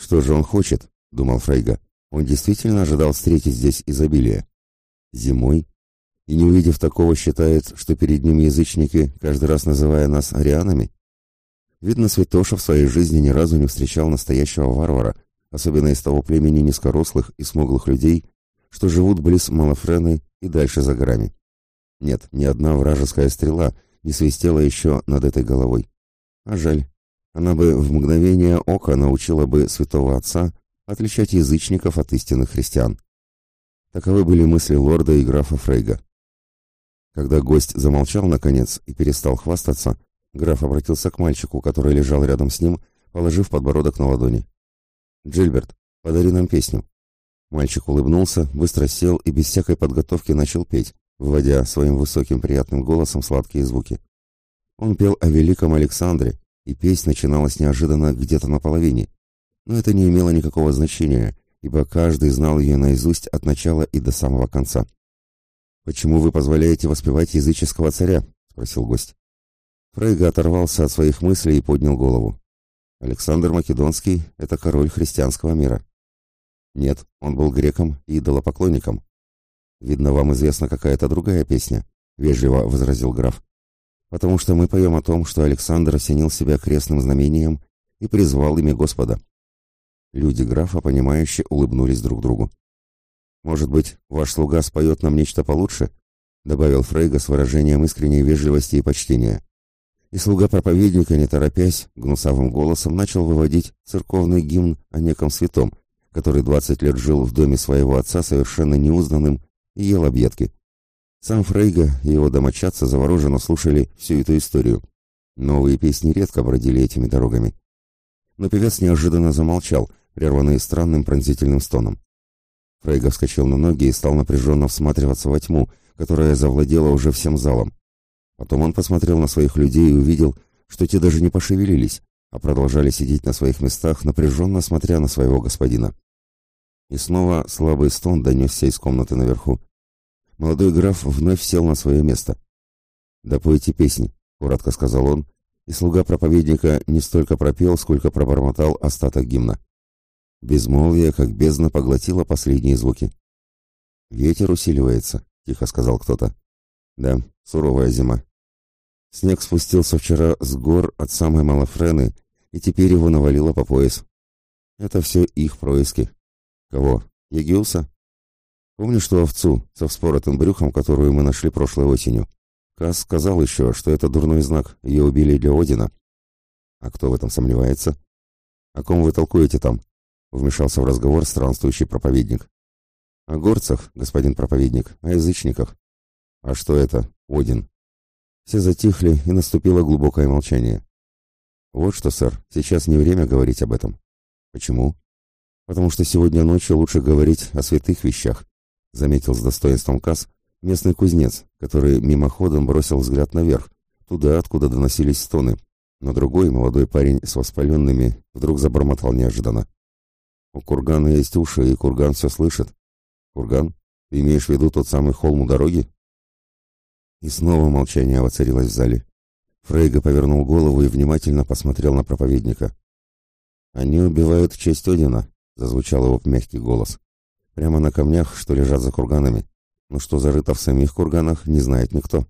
Что же он хочет? думал Фрейга. Он действительно ожидал встретить здесь изобилие. Зимой? И не увидев такого, считает, что перед ним язычники, каждый раз называя нас арианами? Видно, Святоша в своей жизни ни разу не встречал настоящего варвара, особенно из того племени низкорослых и смуглых людей, что живут близ Малафрены и дальше за горами. Нет, ни одна вражеская стрела не свистела еще над этой головой. А жаль. Она бы в мгновение ока научила бы святого отца отличать язычников от истинных христиан. Таковы были мысли лорда и графа Фрейга. Когда гость замолчал наконец и перестал хвастаться, граф обратился к мальчику, который лежал рядом с ним, положив подбородок на ладони. «Джильберт, подари нам песню». Мальчик улыбнулся, быстро сел и без всякой подготовки начал петь, вводя своим высоким приятным голосом сладкие звуки. Он пел о великом Александре, и песнь начиналась неожиданно где-то на половине. Но это не имело никакого значения, ибо каждый знал ее наизусть от начала и до самого конца. «Почему вы позволяете воспевать языческого царя?» — спросил гость. Фрейга оторвался от своих мыслей и поднял голову. «Александр Македонский — это король христианского мира». «Нет, он был греком и идолопоклонником». «Видно, вам известна какая-то другая песня», — вежливо возразил граф. «Потому что мы поем о том, что Александр осенил себя крестным знамением и призвал имя Господа». Люди графа, понимающе улыбнулись друг другу. «Может быть, ваш слуга споет нам нечто получше?» — добавил Фрейга с выражением искренней вежливости и почтения. И слуга проповедника, не торопясь, гнусавым голосом начал выводить церковный гимн о неком святом, который двадцать лет жил в доме своего отца совершенно неузнанным и ел объедки. Сам Фрейга и его домочадцы завороженно слушали всю эту историю. Новые песни редко бродили этими дорогами. Но певец неожиданно замолчал, прерванный странным пронзительным стоном. Фрейга вскочил на ноги и стал напряженно всматриваться во тьму, которая завладела уже всем залом. Потом он посмотрел на своих людей и увидел, что те даже не пошевелились, а продолжали сидеть на своих местах, напряженно смотря на своего господина. И снова слабый стон донесся из комнаты наверху. Молодой граф вновь сел на свое место. «Да песни», — коротко сказал он, и слуга проповедника не столько пропел, сколько пробормотал остаток гимна. Безмолвие, как бездна, поглотило последние звуки. «Ветер усиливается», — тихо сказал кто-то. «Да, суровая зима. Снег спустился вчера с гор от самой Малофрены, и теперь его навалило по пояс. Это все их происки. Кого? Егиуса? Помнишь ту овцу со вспоротым брюхом, которую мы нашли прошлой осенью? Кас сказал еще, что это дурной знак, ее убили для Одина. А кто в этом сомневается? О ком вы толкуете там? Вмешался в разговор странствующий проповедник. О горцах, господин проповедник, о язычниках. А что это, Один? Все затихли, и наступило глубокое молчание. Вот что, сэр, сейчас не время говорить об этом. Почему? Потому что сегодня ночью лучше говорить о святых вещах, заметил с достоинством Касс местный кузнец, который мимоходом бросил взгляд наверх, туда, откуда доносились стоны. Но другой, молодой парень с воспаленными, вдруг забормотал неожиданно. У кургана есть уши, и курган все слышит. Курган? Ты имеешь в виду тот самый холм у дороги? И снова молчание воцарилось в зале. Фрейга повернул голову и внимательно посмотрел на проповедника. «Они убивают в честь Одина», — зазвучал его мягкий голос. «Прямо на камнях, что лежат за курганами. Но что зарыто в самих курганах, не знает никто».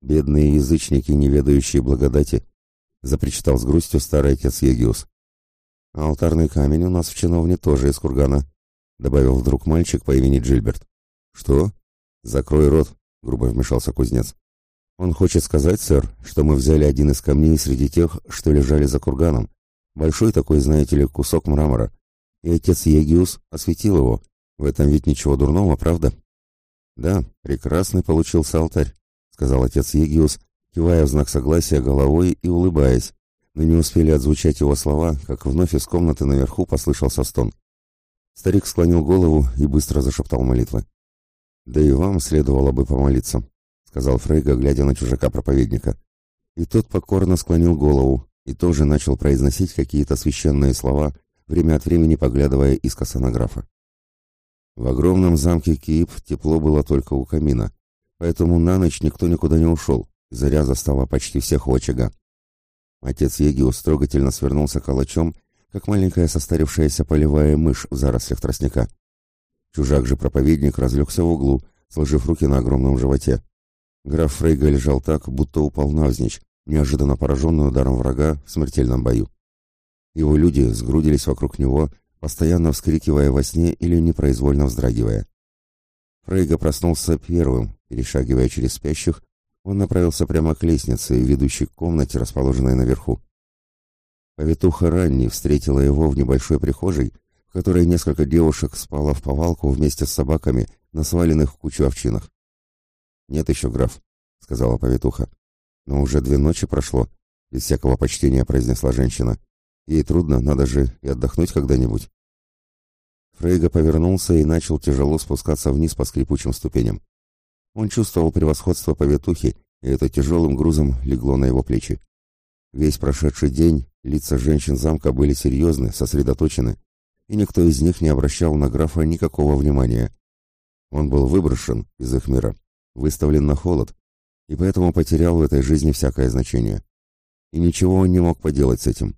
«Бедные язычники, не ведающие благодати», — запричитал с грустью старый отец Егиус. «А алтарный камень у нас в чиновне тоже из кургана», — добавил вдруг мальчик по имени Джильберт. «Что? Закрой рот», — грубо вмешался кузнец. «Он хочет сказать, сэр, что мы взяли один из камней среди тех, что лежали за курганом. Большой такой, знаете ли, кусок мрамора. И отец Егиус осветил его. В этом ведь ничего дурного, правда?» «Да, прекрасный получился алтарь», — сказал отец Егиус, кивая в знак согласия головой и улыбаясь. Но не успели отзвучать его слова, как вновь из комнаты наверху послышался стон. Старик склонил голову и быстро зашептал молитвы. «Да и вам следовало бы помолиться», — сказал Фрейга, глядя на чужака-проповедника. И тот покорно склонил голову и тоже начал произносить какие-то священные слова, время от времени поглядывая из косонографа. В огромном замке Киев тепло было только у камина, поэтому на ночь никто никуда не ушел, заря застала почти всех у очага. Отец Егиус трогательно свернулся калачом, как маленькая состарившаяся полевая мышь в зарослях тростника. Чужак же проповедник разлегся в углу, сложив руки на огромном животе. Граф Фрейга лежал так, будто упал навзничь, неожиданно пораженный ударом врага в смертельном бою. Его люди сгрудились вокруг него, постоянно вскрикивая во сне или непроизвольно вздрагивая. Фрейга проснулся первым, перешагивая через спящих, он направился прямо к лестнице, ведущей к комнате, расположенной наверху. Повитуха Ранни встретила его в небольшой прихожей, в которой несколько девушек спало в повалку вместе с собаками на сваленных кучу овчинах. «Нет еще, граф», — сказала повитуха. «Но уже две ночи прошло», — без всякого почтения произнесла женщина. «Ей трудно, надо же и отдохнуть когда-нибудь». Фрейга повернулся и начал тяжело спускаться вниз по скрипучим ступеням. Он чувствовал превосходство повитухи, и это тяжелым грузом легло на его плечи. Весь прошедший день лица женщин замка были серьезны, сосредоточены, и никто из них не обращал на графа никакого внимания. Он был выброшен из их мира, выставлен на холод, и поэтому потерял в этой жизни всякое значение. И ничего он не мог поделать с этим.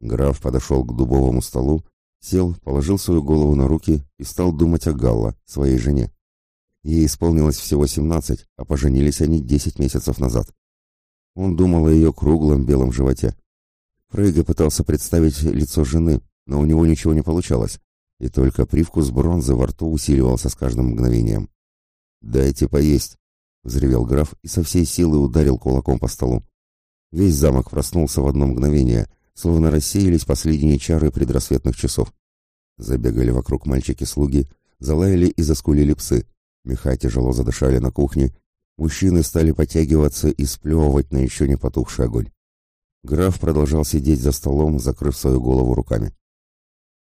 Граф подошел к дубовому столу, сел, положил свою голову на руки и стал думать о Галла, своей жене. Ей исполнилось всего семнадцать, а поженились они десять месяцев назад. Он думал о ее круглом белом животе. Фрейга пытался представить лицо жены, но у него ничего не получалось, и только привкус бронзы во рту усиливался с каждым мгновением. «Дайте поесть!» — взревел граф и со всей силы ударил кулаком по столу. Весь замок проснулся в одно мгновение, словно рассеялись последние чары предрассветных часов. Забегали вокруг мальчики-слуги, залаяли и заскулили псы. Меха тяжело задышали на кухне, мужчины стали потягиваться и сплевывать на еще не потухший огонь. Граф продолжал сидеть за столом, закрыв свою голову руками.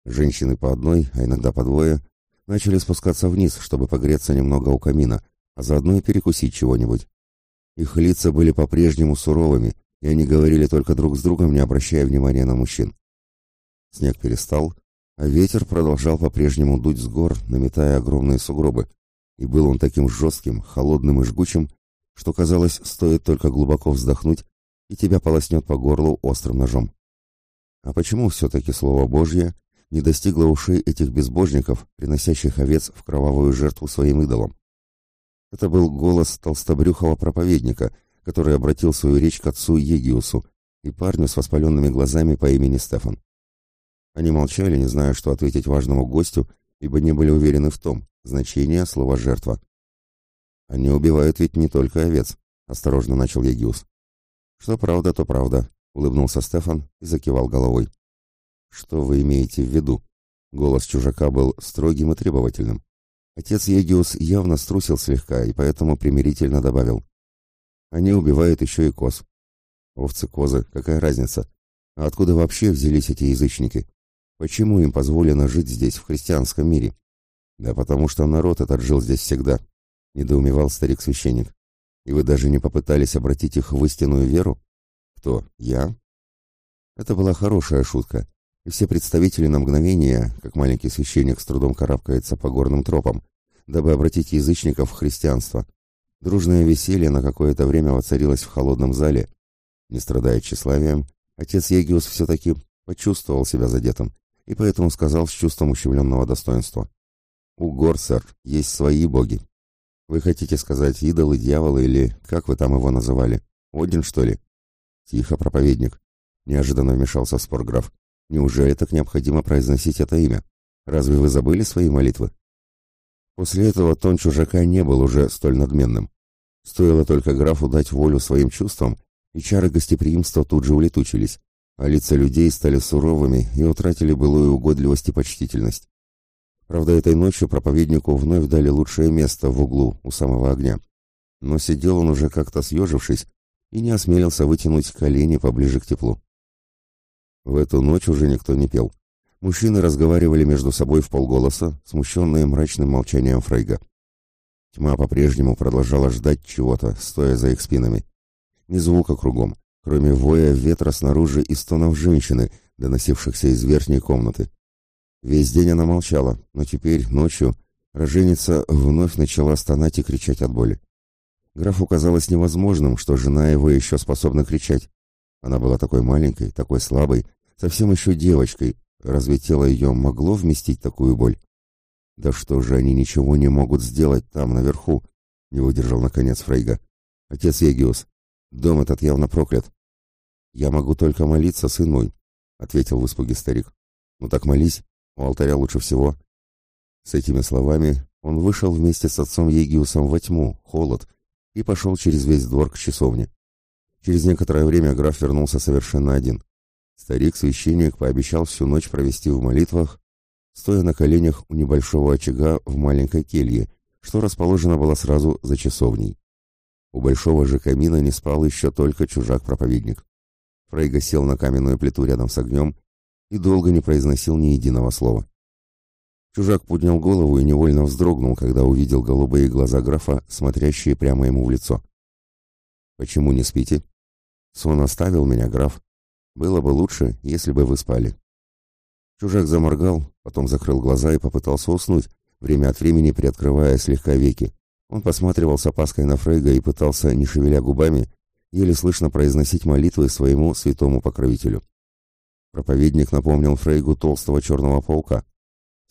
Женщины по одной, а иногда по двое, начали спускаться вниз, чтобы погреться немного у камина, а заодно и перекусить чего-нибудь. Их лица были по-прежнему суровыми, и они говорили только друг с другом, не обращая внимания на мужчин. Снег перестал, а ветер продолжал по-прежнему дуть с гор, наметая огромные сугробы, и был он таким жестким, холодным и жгучим, что казалось, стоит только глубоко вздохнуть, и тебя полоснет по горлу острым ножом. А почему все-таки Слово Божье не достигло ушей этих безбожников, приносящих овец в кровавую жертву своим идолам? Это был голос толстобрюхого проповедника, который обратил свою речь к отцу Егиусу и парню с воспаленными глазами по имени Стефан. Они молчали, не зная, что ответить важному гостю, ибо не были уверены в том, значение слова «жертва». «Они убивают ведь не только овец», — осторожно начал Егиус. «Что правда, то правда», — улыбнулся Стефан и закивал головой. «Что вы имеете в виду?» Голос чужака был строгим и требовательным. Отец Егиус явно струсил слегка и поэтому примирительно добавил. «Они убивают еще и коз». «Овцы-козы, какая разница? А откуда вообще взялись эти язычники? Почему им позволено жить здесь, в христианском мире?» Да потому что народ этот жил здесь всегда, недоумевал старик-священник. И вы даже не попытались обратить их в истинную веру? Кто? Я? Это была хорошая шутка, и все представители на мгновение, как маленький священник с трудом карабкается по горным тропам, дабы обратить язычников в христианство. Дружное веселье на какое-то время воцарилось в холодном зале. Не страдая тщеславием, отец Егиус все-таки почувствовал себя задетым, и поэтому сказал с чувством ущемленного достоинства. У гор, сэр, есть свои боги. Вы хотите сказать идолы, дьяволы или как вы там его называли? Один, что ли? Тихо, проповедник. Неожиданно вмешался в спор граф. Неужели так необходимо произносить это имя? Разве вы забыли свои молитвы? После этого тон чужака не был уже столь надменным. Стоило только графу дать волю своим чувствам, и чары гостеприимства тут же улетучились, а лица людей стали суровыми и утратили былую угодливость и почтительность. Правда, этой ночью проповеднику вновь дали лучшее место в углу у самого огня. Но сидел он уже как-то съежившись и не осмелился вытянуть колени поближе к теплу. В эту ночь уже никто не пел. Мужчины разговаривали между собой в полголоса, смущенные мрачным молчанием Фрейга. Тьма по-прежнему продолжала ждать чего-то, стоя за их спинами. Ни звука кругом, кроме воя ветра снаружи и стонов женщины, доносившихся из верхней комнаты. Весь день она молчала, но теперь, ночью, роженица вновь начала стонать и кричать от боли. Графу казалось невозможным, что жена его еще способна кричать. Она была такой маленькой, такой слабой, совсем еще девочкой, разве тело ее могло вместить такую боль? Да что же они ничего не могут сделать там, наверху? Не выдержал наконец Фрейга. Отец Егиус, дом этот явно проклят. Я могу только молиться, сын мой, ответил в испуге старик. Ну так молись, у алтаря лучше всего. С этими словами он вышел вместе с отцом Егиусом во тьму, холод, и пошел через весь двор к часовне. Через некоторое время граф вернулся совершенно один. Старик-священник пообещал всю ночь провести в молитвах, стоя на коленях у небольшого очага в маленькой келье, что расположено было сразу за часовней. У большого же камина не спал еще только чужак-проповедник. Фрейга сел на каменную плиту рядом с огнем и долго не произносил ни единого слова. Чужак поднял голову и невольно вздрогнул, когда увидел голубые глаза графа, смотрящие прямо ему в лицо. «Почему не спите?» «Сон оставил меня, граф. Было бы лучше, если бы вы спали». Чужак заморгал, потом закрыл глаза и попытался уснуть, время от времени приоткрывая слегка веки. Он посматривал с опаской на Фрейга и пытался, не шевеля губами, еле слышно произносить молитвы своему святому покровителю. Проповедник напомнил Фрейгу толстого черного паука,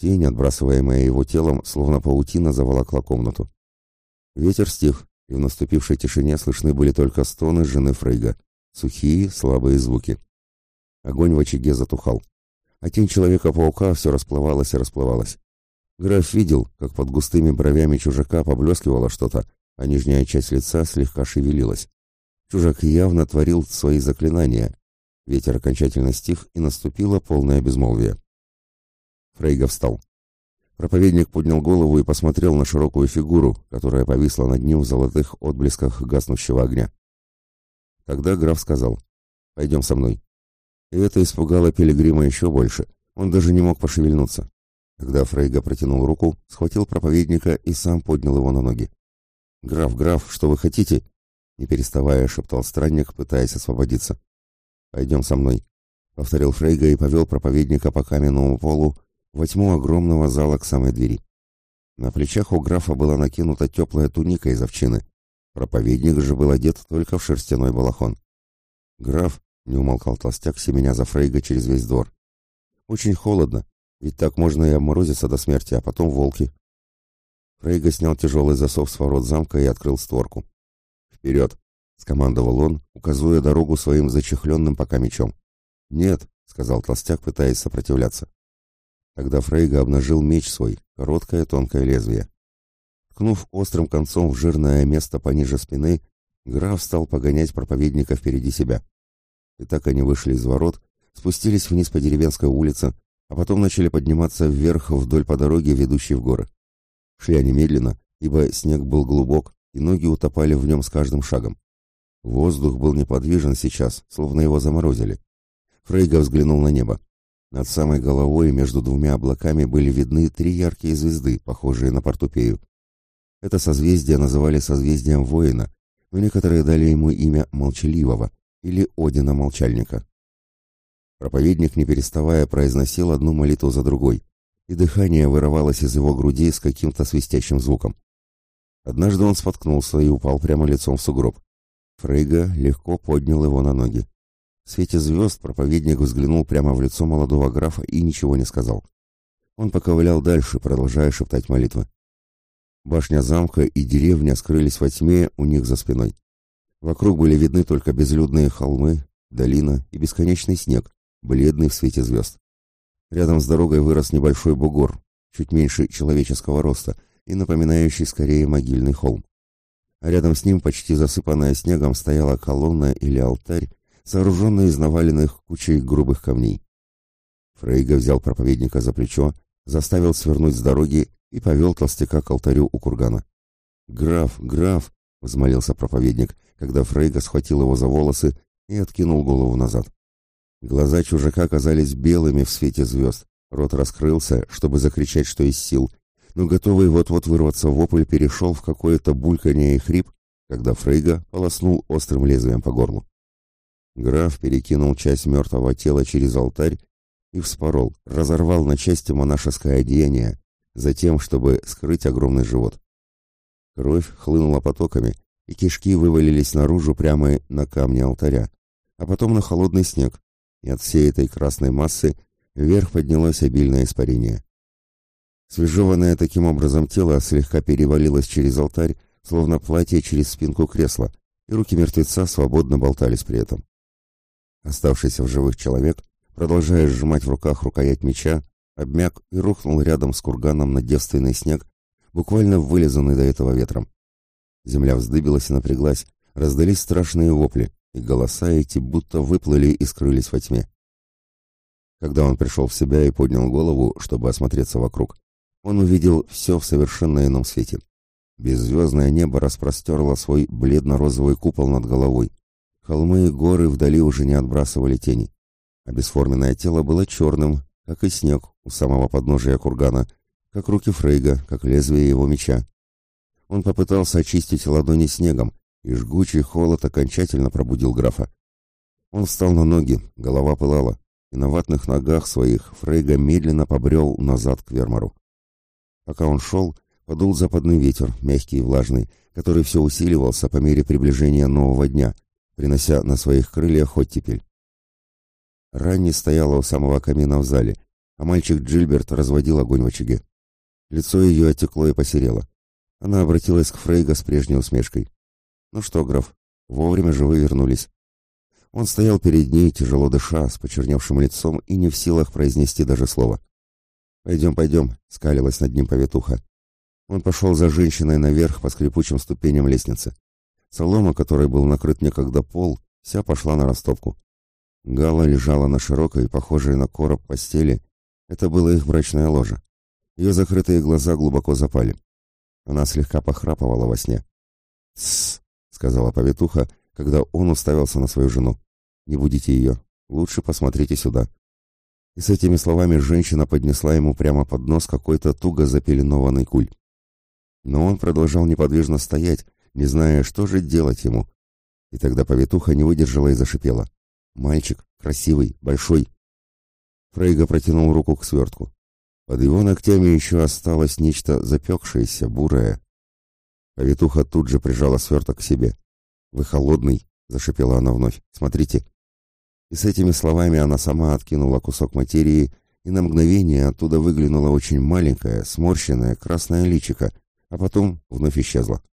Тень, отбрасываемая его телом, словно паутина, заволокла комнату. Ветер стих, и в наступившей тишине слышны были только стоны жены Фрейга, сухие, слабые звуки. Огонь в очаге затухал, а тень Человека-паука все расплывалась и расплывалась. Граф видел, как под густыми бровями чужака поблескивало что-то, а нижняя часть лица слегка шевелилась. Чужак явно творил свои заклинания. Ветер окончательно стих, и наступило полное безмолвие. Фрейга встал. Проповедник поднял голову и посмотрел на широкую фигуру, которая повисла над ним в золотых отблесках гаснущего огня. Тогда граф сказал, «Пойдем со мной». И это испугало Пилигрима еще больше. Он даже не мог пошевельнуться. Тогда Фрейга протянул руку, схватил проповедника и сам поднял его на ноги. «Граф, граф, что вы хотите?» Не переставая, шептал странник, пытаясь освободиться. «Пойдем со мной», — повторил Фрейга и повел проповедника по каменному полу во тьму огромного зала к самой двери. На плечах у графа была накинута теплая туника из овчины. Проповедник же был одет только в шерстяной балахон. «Граф», — не умолкал толстяк, семеня за Фрейга через весь двор. «Очень холодно, ведь так можно и обморозиться до смерти, а потом волки». Фрейга снял тяжелый засов с ворот замка и открыл створку. «Вперед!» — скомандовал он, указывая дорогу своим зачехленным пока мечом. «Нет», — сказал толстяк, пытаясь сопротивляться. Тогда Фрейга обнажил меч свой, короткое тонкое лезвие. Ткнув острым концом в жирное место пониже спины, граф стал погонять проповедника впереди себя. И так они вышли из ворот, спустились вниз по деревенской улице, а потом начали подниматься вверх вдоль по дороге, ведущей в горы. Шли они медленно, ибо снег был глубок, и ноги утопали в нем с каждым шагом. Воздух был неподвижен сейчас, словно его заморозили. Фрейга взглянул на небо. Над самой головой между двумя облаками были видны три яркие звезды, похожие на портупею. Это созвездие называли созвездием воина, но некоторые дали ему имя Молчаливого или Одина Молчальника. Проповедник, не переставая, произносил одну молитву за другой, и дыхание вырывалось из его груди с каким-то свистящим звуком. Однажды он споткнулся и упал прямо лицом в сугроб. Фрейга легко поднял его на ноги. В свете звезд проповедник взглянул прямо в лицо молодого графа и ничего не сказал. Он поковылял дальше, продолжая шептать молитвы. Башня замка и деревня скрылись во тьме у них за спиной. Вокруг были видны только безлюдные холмы, долина и бесконечный снег, бледный в свете звезд. Рядом с дорогой вырос небольшой бугор, чуть меньше человеческого роста и напоминающий скорее могильный холм. А рядом с ним, почти засыпанная снегом, стояла колонна или алтарь сооруженный из наваленных кучей грубых камней. Фрейга взял проповедника за плечо, заставил свернуть с дороги и повел толстяка к алтарю у кургана. «Граф, граф!» — взмолился проповедник, когда Фрейга схватил его за волосы и откинул голову назад. Глаза чужака казались белыми в свете звезд. Рот раскрылся, чтобы закричать, что из сил, но готовый вот-вот вырваться вопль перешел в какое-то бульканье и хрип, когда Фрейга полоснул острым лезвием по горлу. Граф перекинул часть мертвого тела через алтарь и вспорол, разорвал на части монашеское одеяние, затем, чтобы скрыть огромный живот. Кровь хлынула потоками, и кишки вывалились наружу прямо на камни алтаря, а потом на холодный снег, и от всей этой красной массы вверх поднялось обильное испарение. Свежеванное таким образом тело слегка перевалилось через алтарь, словно платье через спинку кресла, и руки мертвеца свободно болтались при этом. Оставшийся в живых человек, продолжая сжимать в руках рукоять меча, обмяк и рухнул рядом с курганом на девственный снег, буквально вылизанный до этого ветром. Земля вздыбилась и напряглась, раздались страшные вопли, и голоса эти будто выплыли и скрылись во тьме. Когда он пришел в себя и поднял голову, чтобы осмотреться вокруг, он увидел все в совершенно ином свете. Беззвездное небо распростерло свой бледно-розовый купол над головой. Холмы и горы вдали уже не отбрасывали тени. А бесформенное тело было черным, как и снег у самого подножия кургана, как руки Фрейга, как лезвие его меча. Он попытался очистить ладони снегом, и жгучий холод окончательно пробудил графа. Он встал на ноги, голова пылала, и на ватных ногах своих Фрейга медленно побрел назад к Вермару. Пока он шел, подул западный ветер, мягкий и влажный, который все усиливался по мере приближения нового дня, принося на своих крыльях оттепель. Ранни стояла у самого камина в зале, а мальчик Джильберт разводил огонь в очаге. Лицо ее отекло и посерело. Она обратилась к Фрейга с прежней усмешкой. «Ну что, граф, вовремя же вы вернулись». Он стоял перед ней, тяжело дыша, с почерневшим лицом и не в силах произнести даже слова. «Пойдем, пойдем», — скалилась над ним поветуха. Он пошел за женщиной наверх по скрипучим ступеням лестницы. Солома, которой был накрыт некогда пол, вся пошла на растопку. Гала лежала на широкой, похожей на короб постели. Это было их брачное ложе. Ее закрытые глаза глубоко запали. Она слегка похрапывала во сне. «Тссс», — сказала повитуха, когда он уставился на свою жену. «Не будите ее. Лучше посмотрите сюда». И с этими словами женщина поднесла ему прямо под нос какой-то туго запеленованный куль. Но он продолжал неподвижно стоять, не зная, что же делать ему. И тогда повитуха не выдержала и зашипела. «Мальчик, красивый, большой». Фрейга протянул руку к свертку. Под его ногтями еще осталось нечто запекшееся, бурое. Повитуха тут же прижала сверток к себе. «Вы холодный», — зашипела она вновь. «Смотрите». И с этими словами она сама откинула кусок материи, и на мгновение оттуда выглянула очень маленькая, сморщенная, красная личико, а потом вновь исчезла.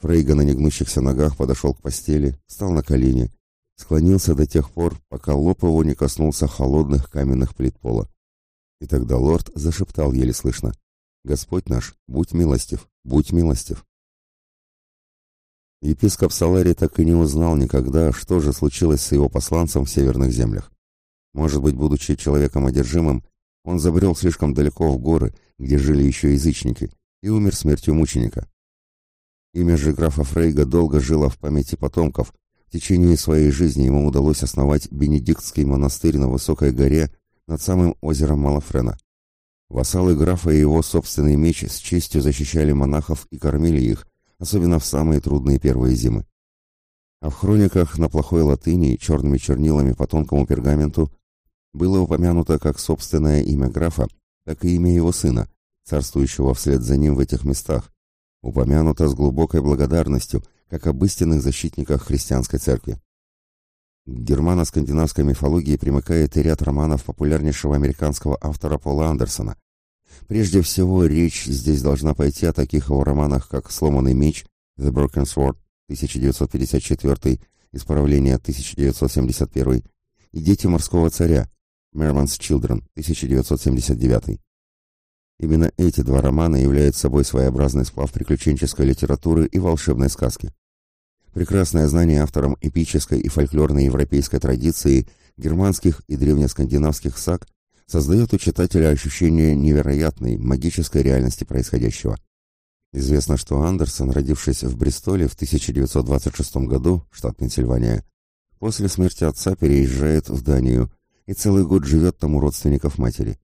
Фрейга на негнущихся ногах подошел к постели, встал на колени, склонился до тех пор, пока лоб его не коснулся холодных каменных плит пола. И тогда лорд зашептал еле слышно. «Господь наш, будь милостив, будь милостив». Епископ Салари так и не узнал никогда, что же случилось с его посланцем в северных землях. Может быть, будучи человеком одержимым, он забрел слишком далеко в горы, где жили еще язычники, и умер смертью мученика. Имя же графа Фрейга долго жило в памяти потомков. В течение своей жизни ему удалось основать Бенедиктский монастырь на высокой горе над самым озером Малафрена. Вассалы графа и его собственный меч с честью защищали монахов и кормили их, особенно в самые трудные первые зимы. А в хрониках на плохой латыни черными чернилами по тонкому пергаменту было упомянуто как собственное имя графа, так и имя его сына, царствующего вслед за ним в этих местах, упомянуто с глубокой благодарностью, как об истинных защитниках христианской церкви. К германо-скандинавской мифологии примыкает и ряд романов популярнейшего американского автора Пола Андерсона. Прежде всего, речь здесь должна пойти о таких его романах, как «Сломанный меч» «The Broken Sword» 1954, «Исправление» 1971 и «Дети морского царя» Merman's Children 1979. Именно эти два романа являются собой своеобразный сплав приключенческой литературы и волшебной сказки. Прекрасное знание автором эпической и фольклорной европейской традиции германских и древнескандинавских саг создает у читателя ощущение невероятной магической реальности происходящего. Известно, что Андерсон, родившись в Бристоле в 1926 году, штат Пенсильвания, после смерти отца переезжает в Данию и целый год живет там у родственников матери.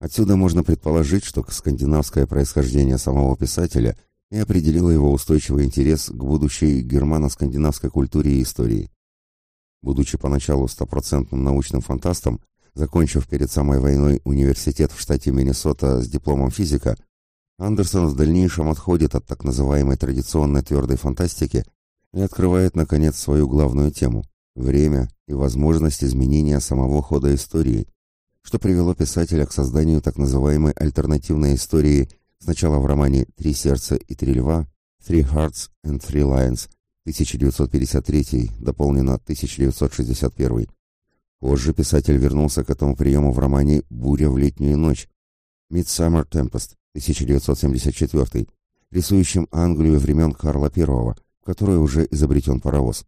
Отсюда можно предположить, что скандинавское происхождение самого писателя – и определила его устойчивый интерес к будущей германо-скандинавской культуре и истории. Будучи поначалу стопроцентным научным фантастом, закончив перед самой войной университет в штате Миннесота с дипломом физика, Андерсон в дальнейшем отходит от так называемой традиционной твердой фантастики и открывает, наконец, свою главную тему время и возможность изменения самого хода истории, что привело писателя к созданию так называемой альтернативной истории сначала в романе «Три сердца и три льва» «Three Hearts and Three Lions» 1953, дополнено 1961. Позже писатель вернулся к этому приему в романе «Буря в летнюю ночь» «Midsummer Tempest» 1974, рисующим Англию времен Карла I, в которой уже изобретен паровоз.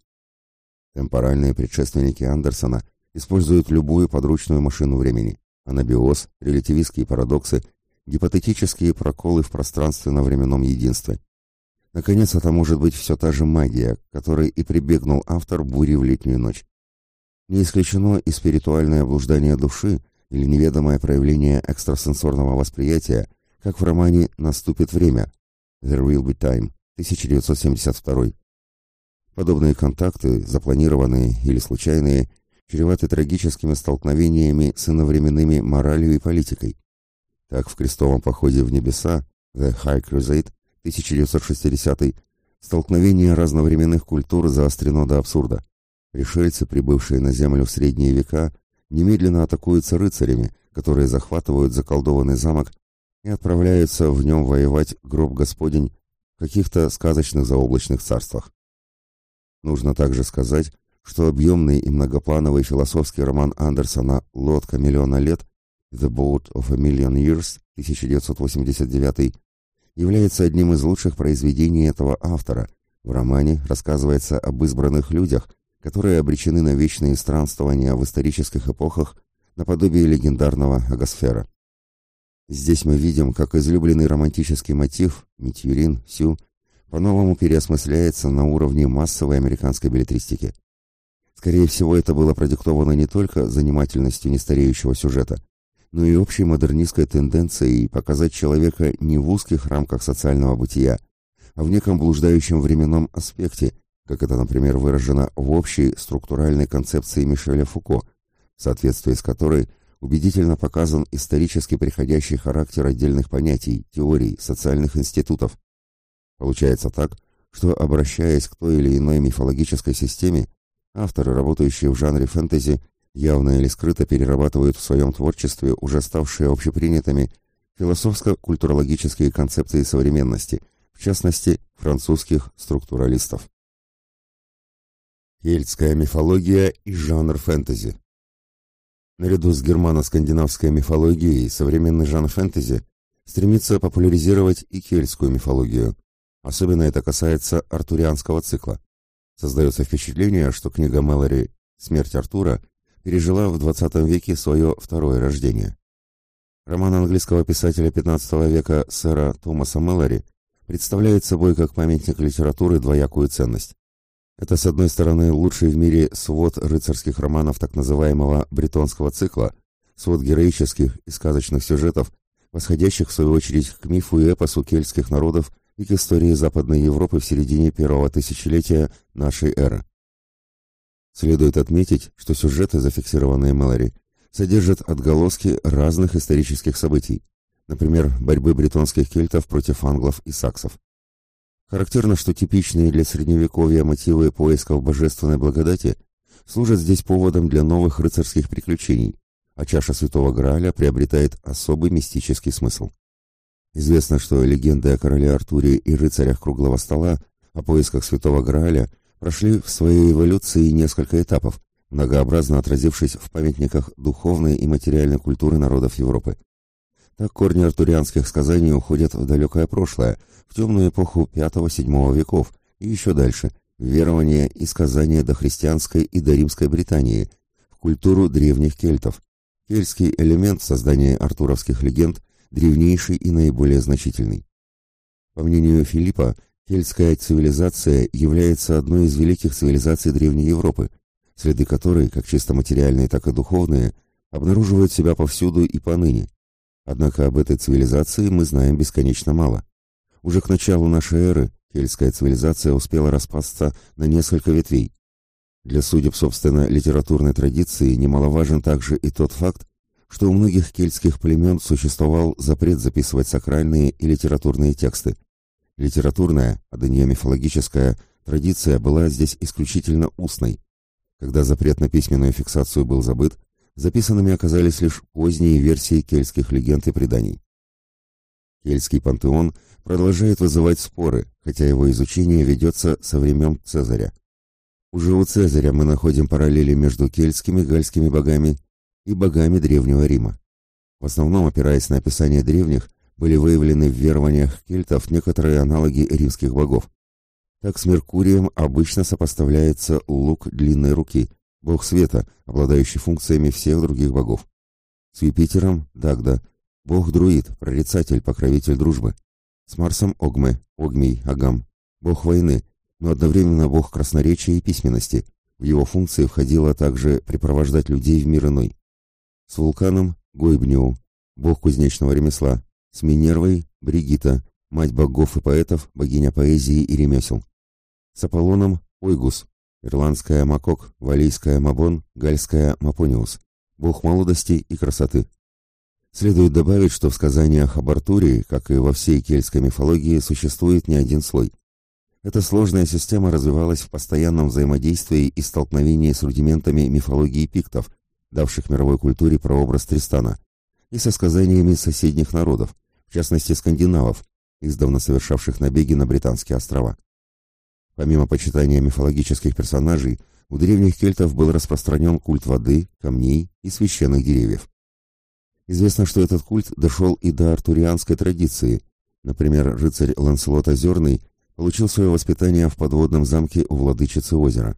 Темпоральные предшественники Андерсона используют любую подручную машину времени, анабиоз, релятивистские парадоксы, гипотетические проколы в пространственно-временном единстве. Наконец, это может быть все та же магия, которой и прибегнул автор «Бури в летнюю ночь». Не исключено и спиритуальное блуждание души или неведомое проявление экстрасенсорного восприятия, как в романе «Наступит время» «There will be time» 1972. Подобные контакты, запланированные или случайные, чреваты трагическими столкновениями с иновременными моралью и политикой. Так в крестовом походе в небеса «The High Crusade» 1960 столкновение разновременных культур заострено до абсурда. Пришельцы, прибывшие на землю в средние века, немедленно атакуются рыцарями, которые захватывают заколдованный замок и отправляются в нем воевать гроб Господень в каких-то сказочных заоблачных царствах. Нужно также сказать, что объемный и многоплановый философский роман Андерсона «Лодка миллиона лет» «The Boat of a Million Years» 1989 является одним из лучших произведений этого автора. В романе рассказывается об избранных людях, которые обречены на вечные странствования в исторических эпохах наподобие легендарного Агосфера. Здесь мы видим, как излюбленный романтический мотив «Митюрин», «Сю» по-новому переосмысляется на уровне массовой американской билетристики. Скорее всего, это было продиктовано не только занимательностью нестареющего сюжета, но и общей модернистской тенденцией показать человека не в узких рамках социального бытия, а в неком блуждающем временном аспекте, как это, например, выражено в общей структуральной концепции Мишеля Фуко, в соответствии с которой убедительно показан исторически приходящий характер отдельных понятий, теорий, социальных институтов. Получается так, что, обращаясь к той или иной мифологической системе, авторы, работающие в жанре фэнтези, явно или скрыто перерабатывают в своем творчестве уже ставшие общепринятыми философско-культурологические концепции современности, в частности, французских структуралистов. Кельтская мифология и жанр фэнтези Наряду с германо-скандинавской мифологией современный жанр фэнтези стремится популяризировать и кельтскую мифологию. Особенно это касается артурианского цикла. Создается впечатление, что книга Мэлори «Смерть Артура» пережила в XX веке свое второе рождение. Роман английского писателя XV века сэра Томаса Мэллори представляет собой как памятник литературы двоякую ценность. Это, с одной стороны, лучший в мире свод рыцарских романов так называемого бретонского цикла, свод героических и сказочных сюжетов, восходящих в свою очередь к мифу и эпосу кельтских народов и к истории Западной Европы в середине первого тысячелетия нашей эры. Следует отметить, что сюжеты, зафиксированные Мэлори, содержат отголоски разных исторических событий, например, борьбы бретонских кельтов против англов и саксов. Характерно, что типичные для средневековья мотивы поисков божественной благодати служат здесь поводом для новых рыцарских приключений, а чаша Святого Грааля приобретает особый мистический смысл. Известно, что легенды о короле Артуре и рыцарях круглого стола о поисках Святого Грааля прошли в своей эволюции несколько этапов, многообразно отразившись в памятниках духовной и материальной культуры народов Европы. Так корни артурианских сказаний уходят в далекое прошлое, в темную эпоху V-VII веков и еще дальше, в верования и сказания дохристианской и доримской Британии, в культуру древних кельтов. Кельтский элемент создания артуровских легенд древнейший и наиболее значительный. По мнению Филиппа, Кельтская цивилизация является одной из великих цивилизаций Древней Европы, следы которой, как чисто материальные, так и духовные, обнаруживают себя повсюду и поныне. Однако об этой цивилизации мы знаем бесконечно мало. Уже к началу нашей эры кельтская цивилизация успела распасться на несколько ветвей. Для судеб, собственно, литературной традиции немаловажен также и тот факт, что у многих кельтских племен существовал запрет записывать сакральные и литературные тексты. Литературная, а до нее мифологическая, традиция была здесь исключительно устной. Когда запрет на письменную фиксацию был забыт, записанными оказались лишь поздние версии кельтских легенд и преданий. Кельтский пантеон продолжает вызывать споры, хотя его изучение ведется со времен Цезаря. Уже у Цезаря мы находим параллели между кельтскими гальскими богами и богами Древнего Рима. В основном, опираясь на описание древних, были выявлены в верованиях кельтов некоторые аналоги римских богов. Так с Меркурием обычно сопоставляется лук длинной руки, бог света, обладающий функциями всех других богов. С Юпитером – Дагда, бог-друид, прорицатель, покровитель дружбы. С Марсом – Огме, Огмий, Агам, бог войны, но одновременно бог красноречия и письменности. В его функции входило также припровождать людей в мир иной. С вулканом – Гойбниу, бог кузнечного ремесла. С Минервой – Бригита, мать богов и поэтов, богиня поэзии и ремесел. С Аполлоном – Ойгус, ирландская Макок, валийская Мабон, гальская Мапониус, бог молодости и красоты. Следует добавить, что в сказаниях об Артуре, как и во всей кельтской мифологии, существует не один слой. Эта сложная система развивалась в постоянном взаимодействии и столкновении с рудиментами мифологии пиктов, давших мировой культуре прообраз Тристана, и со сказаниями соседних народов, в частности скандинавов, издавна совершавших набеги на британские острова. Помимо почитания мифологических персонажей, у древних кельтов был распространен культ воды, камней и священных деревьев. Известно, что этот культ дошел и до артурианской традиции. Например, рыцарь Ланселот Озерный получил свое воспитание в подводном замке у владычицы озера.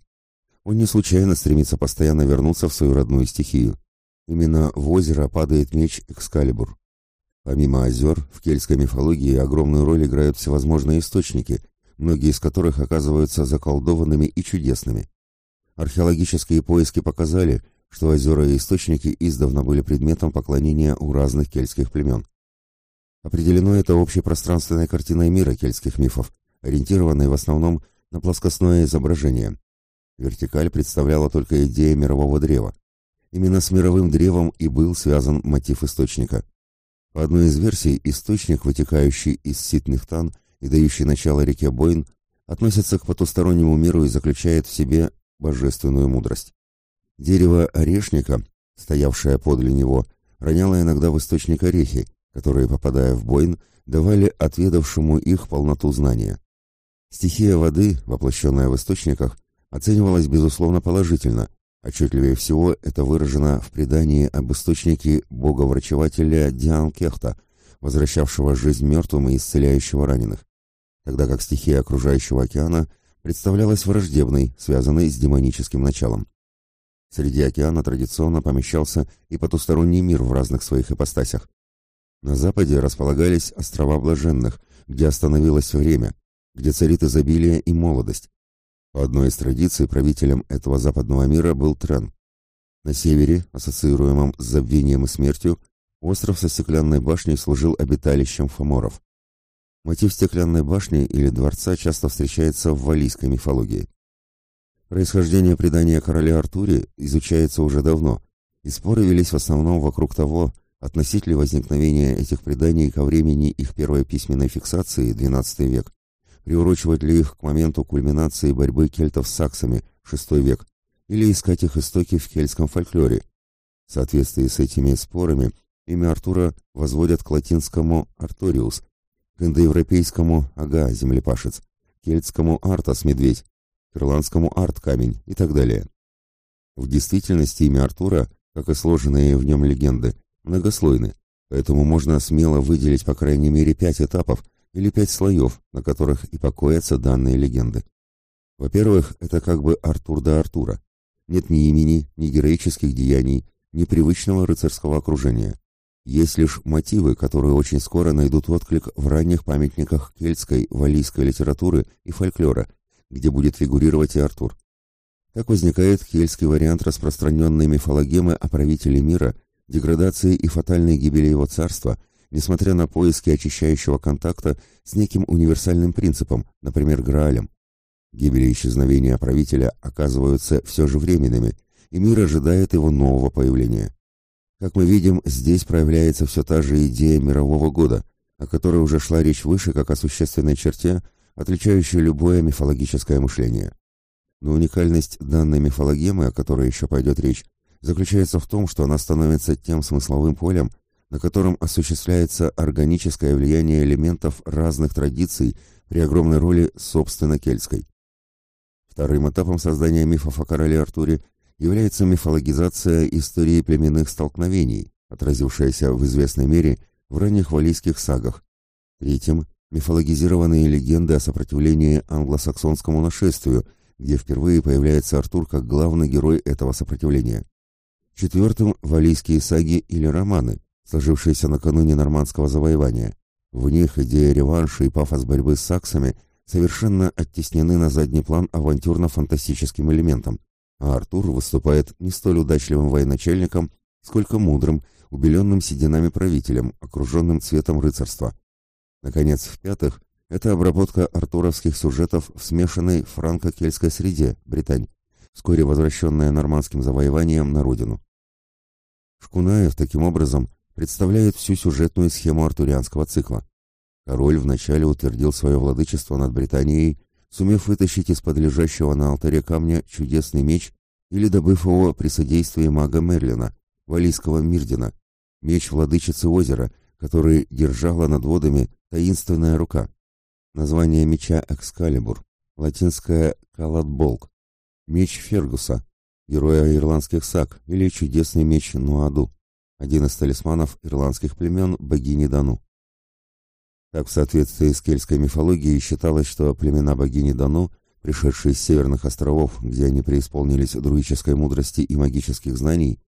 Он не случайно стремится постоянно вернуться в свою родную стихию. Именно в озеро падает меч Экскалибур. Помимо озер, в кельтской мифологии огромную роль играют всевозможные источники, многие из которых оказываются заколдованными и чудесными. Археологические поиски показали, что озера и источники издавна были предметом поклонения у разных кельтских племен. Определено это общей пространственной картиной мира кельтских мифов, ориентированной в основном на плоскостное изображение. Вертикаль представляла только идея мирового древа. Именно с мировым древом и был связан мотив источника. По одной из версий, источник, вытекающий из ситных тан и дающий начало реке Бойн, относится к потустороннему миру и заключает в себе божественную мудрость. Дерево орешника, стоявшее подле него, роняло иногда в источник орехи, которые, попадая в Бойн, давали отведавшему их полноту знания. Стихия воды, воплощенная в источниках, оценивалась безусловно положительно, Отчетливее всего это выражено в предании об источнике бога-врачевателя Дианкехта, возвращавшего жизнь мертвым и исцеляющего раненых, тогда как стихия окружающего океана представлялась враждебной, связанной с демоническим началом. Среди океана традиционно помещался и потусторонний мир в разных своих ипостасях. На западе располагались острова Блаженных, где остановилось время, где царит изобилие и молодость, по одной из традиций правителем этого западного мира был Трен. На севере, ассоциируемом с забвением и смертью, остров со стеклянной башней служил обиталищем фаморов. Мотив стеклянной башни или дворца часто встречается в валийской мифологии. Происхождение предания короля Артуре изучается уже давно, и споры велись в основном вокруг того, относить ли возникновение этих преданий ко времени их первой письменной фиксации, XII век, приурочивать ли их к моменту кульминации борьбы кельтов с саксами, VI век, или искать их истоки в кельтском фольклоре. В соответствии с этими спорами имя Артура возводят к латинскому «арториус», к индоевропейскому «ага» – землепашец, кельтскому «артас» – медведь, к ирландскому «арт» – камень и так далее. В действительности имя Артура, как и сложенные в нем легенды, многослойны, поэтому можно смело выделить по крайней мере пять этапов – или пять слоев, на которых и покоятся данные легенды. Во-первых, это как бы Артур да Артура. Нет ни имени, ни героических деяний, ни привычного рыцарского окружения. Есть лишь мотивы, которые очень скоро найдут отклик в ранних памятниках кельтской, валийской литературы и фольклора, где будет фигурировать и Артур. Так возникает кельтский вариант распространенной мифологемы о правителе мира, деградации и фатальной гибели его царства, несмотря на поиски очищающего контакта с неким универсальным принципом, например, Граалем. Гибель и исчезновение правителя оказываются все же временными, и мир ожидает его нового появления. Как мы видим, здесь проявляется все та же идея мирового года, о которой уже шла речь выше как о существенной черте, отличающей любое мифологическое мышление. Но уникальность данной мифологемы, о которой еще пойдет речь, заключается в том, что она становится тем смысловым полем, на котором осуществляется органическое влияние элементов разных традиций при огромной роли собственно кельтской. Вторым этапом создания мифов о короле Артуре является мифологизация истории племенных столкновений, отразившаяся в известной мере в ранних валийских сагах. Третьим – мифологизированные легенды о сопротивлении англосаксонскому нашествию, где впервые появляется Артур как главный герой этого сопротивления. Четвертым – валийские саги или романы, сложившиеся накануне нормандского завоевания. В них идея реванша и пафос борьбы с саксами совершенно оттеснены на задний план авантюрно-фантастическим элементом, а Артур выступает не столь удачливым военачальником, сколько мудрым, убеленным сединами правителем, окруженным цветом рыцарства. Наконец, в-пятых, это обработка артуровских сюжетов в смешанной франко-кельтской среде, Британь, вскоре возвращенная нормандским завоеванием на родину. Шкунаев, таким образом, представляет всю сюжетную схему артурианского цикла. Король вначале утвердил свое владычество над Британией, сумев вытащить из-под лежащего на алтаре камня чудесный меч или добыв его при содействии мага Мерлина, валийского Мирдина, меч владычицы озера, который держала над водами таинственная рука. Название меча Экскалибур, латинское Калатболк, меч Фергуса, героя ирландских саг или чудесный меч Нуаду один из талисманов ирландских племен богини Дану. Так, в соответствии с кельтской мифологией, считалось, что племена богини Дану, пришедшие с северных островов, где они преисполнились друидической мудрости и магических знаний,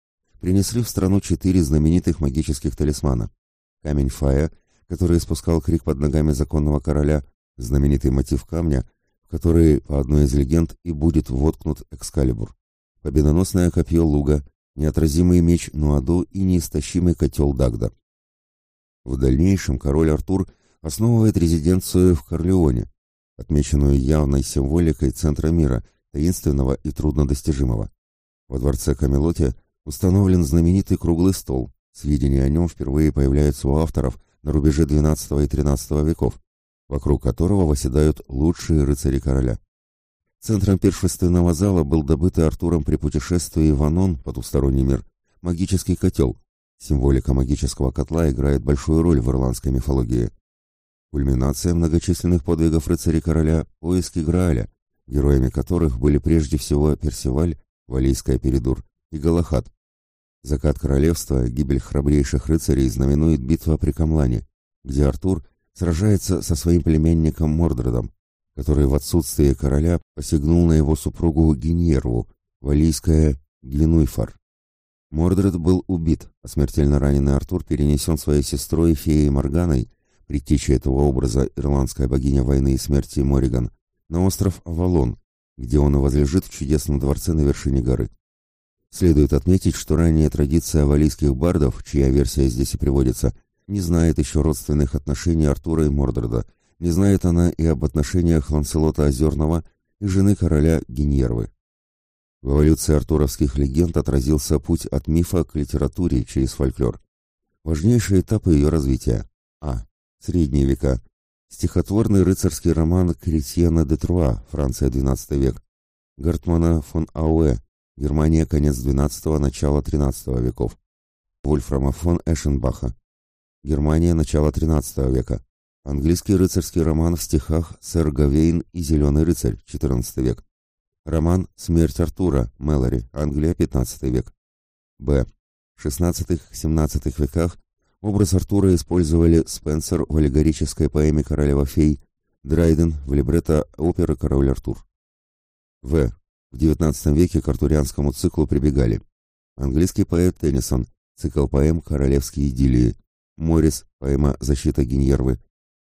принесли в страну четыре знаменитых магических талисмана. Камень Фая, который испускал крик под ногами законного короля, знаменитый мотив камня, в который, по одной из легенд, и будет воткнут Экскалибур, победоносное копье Луга, неотразимый меч Нуаду и неистощимый котел Дагда. В дальнейшем король Артур основывает резиденцию в Корлеоне, отмеченную явной символикой центра мира, таинственного и труднодостижимого. Во дворце Камелоте установлен знаменитый круглый стол, сведения о нем впервые появляются у авторов на рубеже XII и XIII веков, вокруг которого восседают лучшие рыцари короля. Центром пиршественного зала был добытый Артуром при путешествии в Анон, потусторонний мир, магический котел. Символика магического котла играет большую роль в ирландской мифологии. Кульминация многочисленных подвигов рыцарей короля – поиски Грааля, героями которых были прежде всего Персиваль, Валийская Передур и Галахад. Закат королевства, гибель храбрейших рыцарей знаменует битва при Камлане, где Артур сражается со своим племянником Мордредом, который в отсутствие короля посягнул на его супругу Гиньерву, валийская Гвинуйфар. Мордред был убит, а смертельно раненый Артур перенесен своей сестрой феей Морганой, предтечей этого образа ирландская богиня войны и смерти Мориган, на остров Авалон, где он и возлежит в чудесном дворце на вершине горы. Следует отметить, что ранняя традиция валийских бардов, чья версия здесь и приводится, не знает еще родственных отношений Артура и Мордреда, не знает она и об отношениях Ланселота Озерного и жены короля Геньервы. В эволюции артуровских легенд отразился путь от мифа к литературе через фольклор. Важнейшие этапы ее развития. А. Средние века. Стихотворный рыцарский роман Кретьена де Труа, Франция, XII век. Гартмана фон Ауэ, Германия, конец XII – начало XIII веков. Вольфрама фон Эшенбаха, Германия, начало XIII века. Английский рыцарский роман в стихах «Сэр Гавейн и Зеленый рыцарь», XIV век. Роман «Смерть Артура», Мэлори, Англия, XV век. Б. В XVI-XVII веках образ Артура использовали Спенсер в аллегорической поэме «Королева фей», Драйден в либретто оперы «Король Артур». В. В XIX веке к артурианскому циклу прибегали английский поэт Теннисон, цикл поэм «Королевские идиллии», Моррис, поэма «Защита Гиньервы»,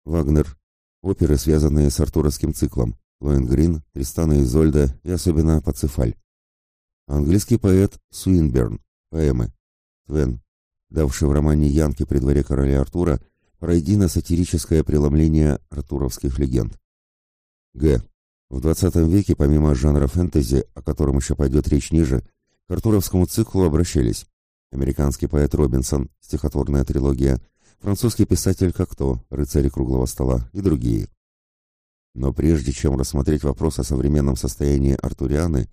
Вагнер, оперы, связанные с артуровским циклом, Лоенгрин, Тристана Изольда и особенно Пацифаль. Английский поэт Суинберн, поэмы. Твен, давший в романе «Янки при дворе короля Артура» пародийно-сатирическое преломление артуровских легенд. Г. В XX веке, помимо жанра фэнтези, о котором еще пойдет речь ниже, к артуровскому циклу обращались американский поэт Робинсон, стихотворная трилогия, французский писатель Кокто, рыцари круглого стола и другие. Но прежде чем рассмотреть вопрос о современном состоянии Артурианы,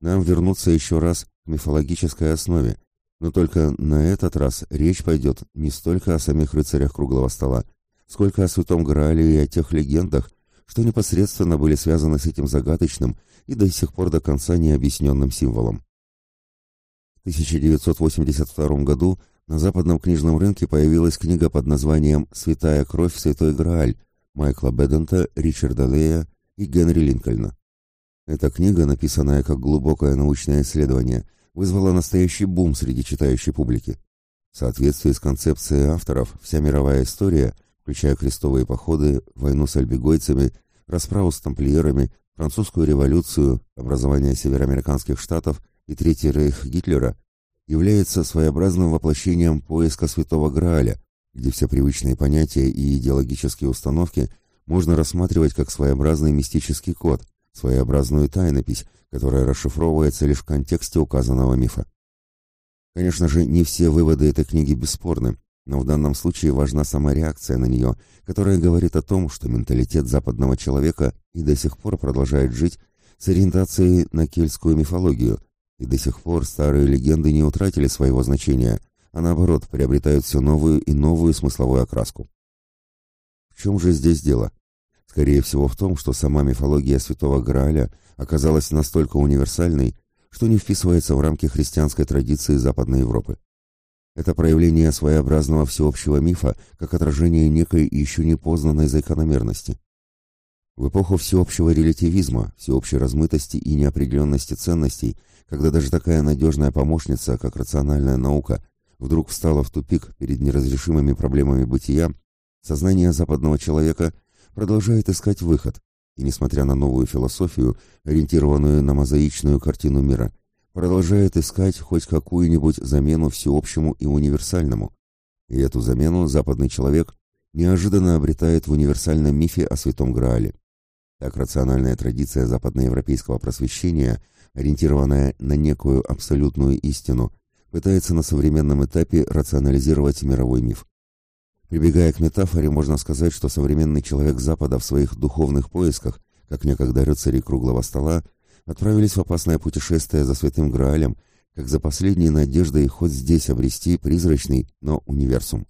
нам вернуться еще раз к мифологической основе, но только на этот раз речь пойдет не столько о самих рыцарях круглого стола, сколько о Святом Граале и о тех легендах, что непосредственно были связаны с этим загадочным и до сих пор до конца необъясненным символом. В 1982 году на западном книжном рынке появилась книга под названием «Святая кровь, святой Грааль» Майкла Бедента, Ричарда Лея и Генри Линкольна. Эта книга, написанная как глубокое научное исследование, вызвала настоящий бум среди читающей публики. В соответствии с концепцией авторов, вся мировая история, включая крестовые походы, войну с альбегойцами, расправу с тамплиерами, французскую революцию, образование североамериканских штатов и Третий рейх Гитлера, является своеобразным воплощением поиска Святого Грааля, где все привычные понятия и идеологические установки можно рассматривать как своеобразный мистический код, своеобразную тайнопись, которая расшифровывается лишь в контексте указанного мифа. Конечно же, не все выводы этой книги бесспорны, но в данном случае важна сама реакция на нее, которая говорит о том, что менталитет западного человека и до сих пор продолжает жить с ориентацией на кельтскую мифологию – и до сих пор старые легенды не утратили своего значения, а наоборот приобретают все новую и новую смысловую окраску. В чем же здесь дело? Скорее всего в том, что сама мифология святого Грааля оказалась настолько универсальной, что не вписывается в рамки христианской традиции Западной Европы. Это проявление своеобразного всеобщего мифа, как отражение некой еще не познанной закономерности. В эпоху всеобщего релятивизма, всеобщей размытости и неопределенности ценностей когда даже такая надежная помощница, как рациональная наука, вдруг встала в тупик перед неразрешимыми проблемами бытия, сознание западного человека продолжает искать выход, и, несмотря на новую философию, ориентированную на мозаичную картину мира, продолжает искать хоть какую-нибудь замену всеобщему и универсальному. И эту замену западный человек неожиданно обретает в универсальном мифе о Святом Граале. Так рациональная традиция западноевропейского просвещения – ориентированная на некую абсолютную истину, пытается на современном этапе рационализировать мировой миф. Прибегая к метафоре, можно сказать, что современный человек Запада в своих духовных поисках, как некогда рыцари круглого стола, отправились в опасное путешествие за Святым Граалем, как за последней надеждой хоть здесь обрести призрачный, но универсум.